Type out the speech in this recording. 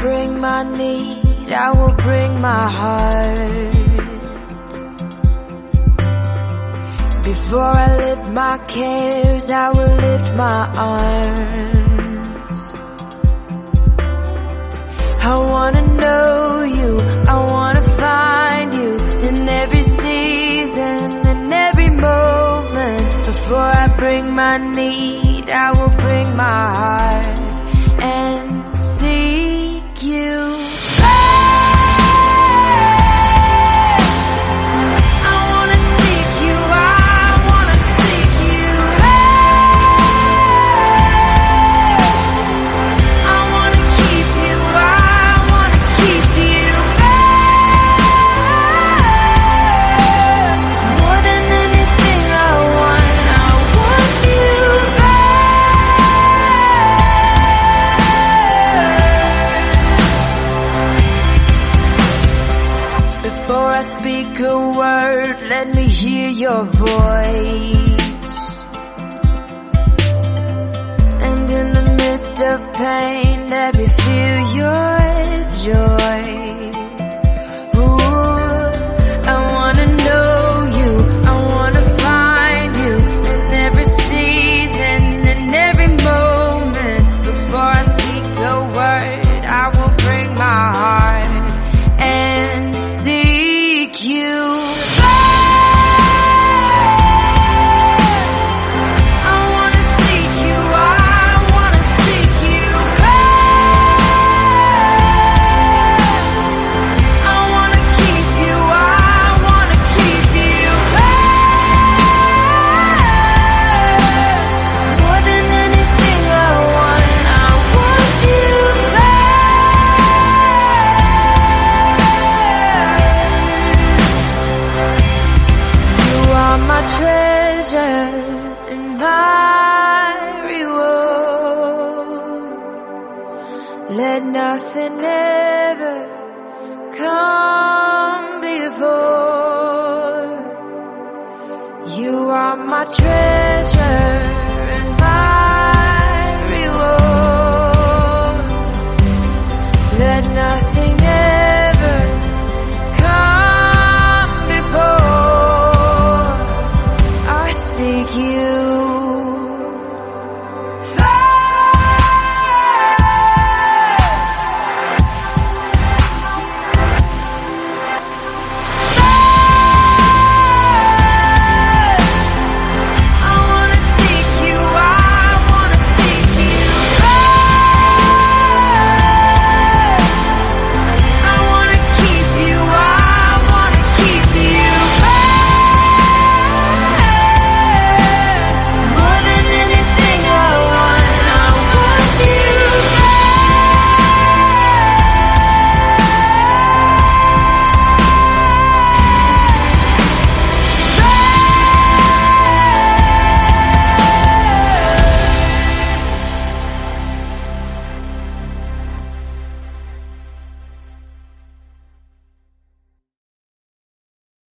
bring my need, I will bring my heart. Before I lift my cares, I will lift my arms. I wanna know you, I wanna find you in every season, in every moment. Before I bring my need, I will bring my heart let me hear your voice. And in the midst of pain, let me feel your joy. Ooh, I wanna know you, I wanna find you in every season, every moment. Before I speak a word, I will bring my heart and seek you. that nothing ever come before. You are my treasure and my reward. Nothing ever come before. I seek you.